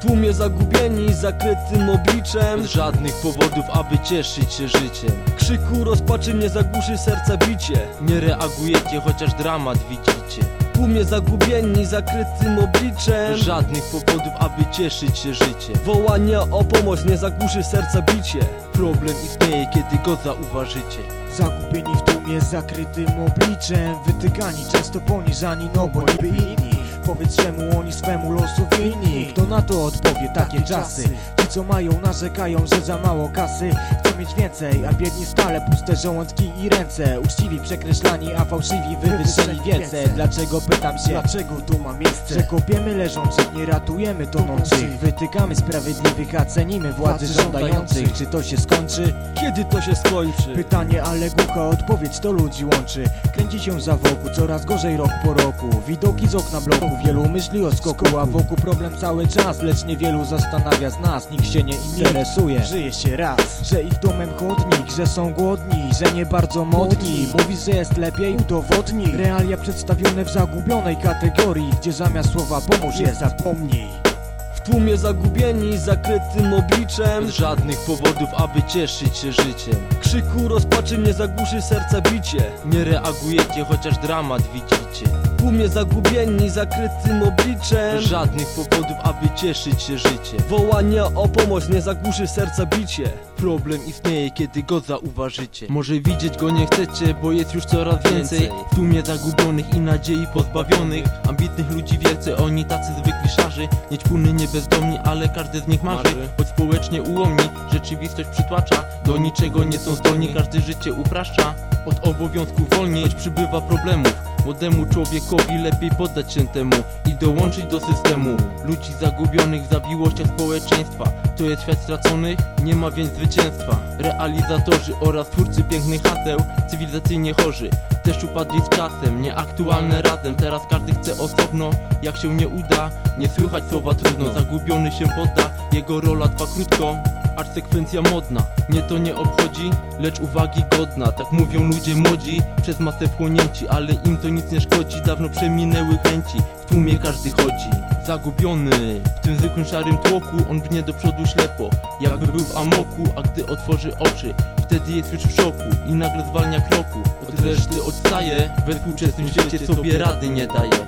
tłumie zagubieni, zakrytym obliczem. Bez żadnych powodów, aby cieszyć się życiem. Krzyku rozpaczy nie zagłuszy serca bicie. Nie reagujecie, chociaż dramat widzicie. Tłumie zagubieni, zakrytym obliczem. Bez żadnych powodów, aby cieszyć się życiem. Wołania o pomoc nie zagłuszy serca bicie. Problem istnieje, kiedy go zauważycie. Zagubieni w tłumie zakrytym obliczem. Wytykani, często poniżani, no bo niby inni Powiedz czemu oni swemu losu winni? Kto na to odpowie, takie czasy. Ci co mają narzekają, że za mało kasy mieć więcej, a biedni stale puste żołądki i ręce. Uczciwi przekreślani, a fałszywi wywyższeni wiece. Dlaczego pytam się, dlaczego tu ma miejsce? Że kopiemy leżących, nie ratujemy tonących Wytykamy sprawiedliwych, a cenimy władzy żądających. Czy to się skończy? Kiedy to się skończy? Pytanie, ale głucha odpowiedź to ludzi łączy. Kręci się za wokół, coraz gorzej rok po roku. Widoki z okna bloku, wielu myśli o skoku A wokół problem cały czas, lecz niewielu zastanawia z nas Nikt się nie interesuje, żyje się raz. Że ich domem chodnik, że są głodni Że nie bardzo modni. Mówisz, że jest lepiej? Udowodnij Realia przedstawione w zagubionej kategorii Gdzie zamiast słowa pomóż jest zapomnij. W tłumie zagubieni, zakrytym obliczem. Bez żadnych powodów, aby cieszyć się życiem. Krzyku rozpaczy nie zagłuszy serca bicie. Nie reagujecie, chociaż dramat widzicie tłumie zagubieni, zakrytym obliczem. Żadnych powodów, aby cieszyć się życiem. Wołania o pomoc nie zagłuszy serca bicie. Problem istnieje, kiedy go zauważycie. Może widzieć go nie chcecie, bo jest już coraz więcej. W tłumie zagubionych i nadziei pozbawionych. Ambitnych ludzi wielce, oni tacy zwykli szarzy. Niećpólny, nie bezdomni, ale każdy z nich marzy. Choć społecznie ułomni, rzeczywistość przytłacza. Do niczego nie są zdolni, każdy życie upraszcza. Od obowiązków wolni, choć przybywa problemów Młodemu człowiekowi lepiej poddać się temu I dołączyć do systemu. Ludzi zagubionych w zawiłościach społeczeństwa. To jest świat straconych, nie ma więc zwycięstwa. Realizatorzy oraz twórcy pięknych haseł Cywilizacyjnie chorzy też upadli z czasem, nieaktualne razem. Teraz każdy chce osobno, jak się nie uda Nie słychać słowa trudno, zagubiony się podda Jego rola trwa krótko, aż sekwencja modna Mnie to nie obchodzi, lecz uwagi godna. Tak mówią ludzie młodzi, przez masę wchłonięci Ale im to nic nie szkodzi, dawno przeminęły chęci W tłumie każdy chodzi. Zagubiony w tym zwykłym szarym tłoku On brnie do przodu ślepo, jakby był w amoku A gdy otworzy oczy, wtedy jest już w szoku I nagle zwalnia kroku, od reszty odstaje We współczesnym świecie sobie rady nie daje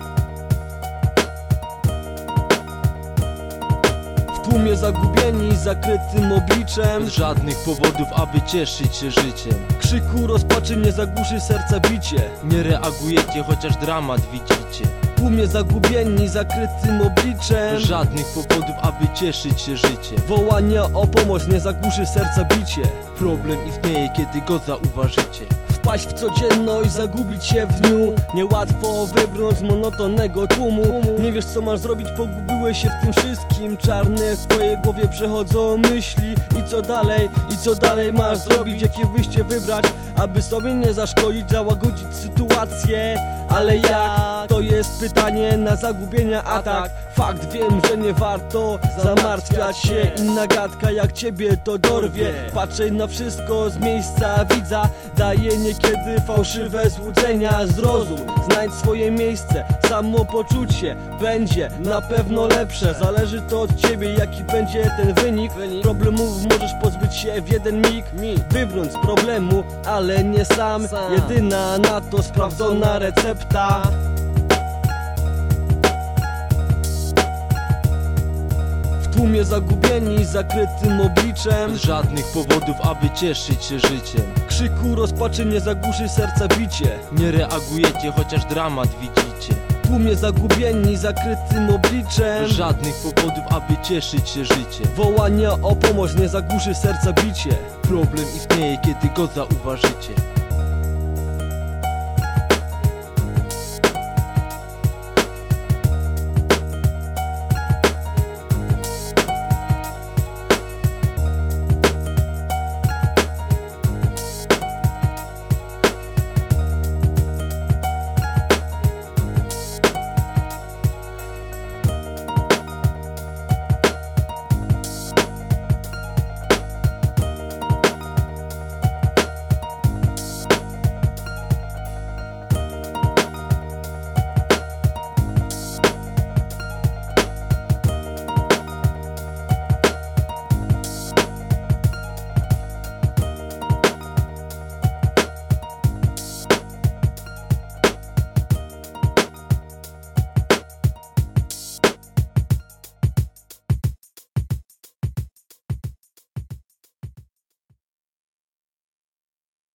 tłumie zagubieni, zakrytym obliczem. Żadnych powodów, aby cieszyć się życiem. Krzyku rozpaczy nie zagłuszy serca bicie. Nie reagujecie, chociaż dramat widzicie. Tłumie zagubieni, zakrytym obliczem. Żadnych powodów, aby cieszyć się życiem. Wołania o pomoc nie zagłuszy serca bicie. Problem istnieje, kiedy go zauważycie Wpaść w codzienność, zagubić się w dniu. Niełatwo wybrnąć z monotonnego tłumu. Nie wiesz co masz zrobić, pogubiłeś się w tym wszystkim. Czarne w twojej głowie przechodzą myśli. I co dalej, i co dalej masz zrobić? Jakie wyjście wybrać, aby sobie nie zaszkodzić Załagodzić sytuację Ale jak? To jest pytanie na zagubienia atak Fakt, wiem, że nie warto zamartwiać się. Inna gadka jak ciebie to dorwie. Patrzę na wszystko z miejsca widza. Daje niekiedy fałszywe złudzenia. Zrozum, znajdź swoje miejsce. Samopoczucie będzie na pewno lepsze. Zależy to od ciebie jaki będzie ten wynik. Problemów możesz pozbyć się w jeden mig. Wybrnąć z problemu, ale nie sam. Jedyna na to sprawdzona recepta W tłumie zagubieni, zakrytym obliczem. Bez żadnych powodów, aby cieszyć się życiem. Krzyku rozpaczy nie zagłuszy serca bicie. Nie reagujecie, chociaż dramat widzicie. W tłumie zagubieni, zakrytym obliczem. Bez żadnych powodów, aby cieszyć się życiem. Wołania o pomoc nie zagłuszy serca bicie. Problem istnieje, kiedy go zauważycie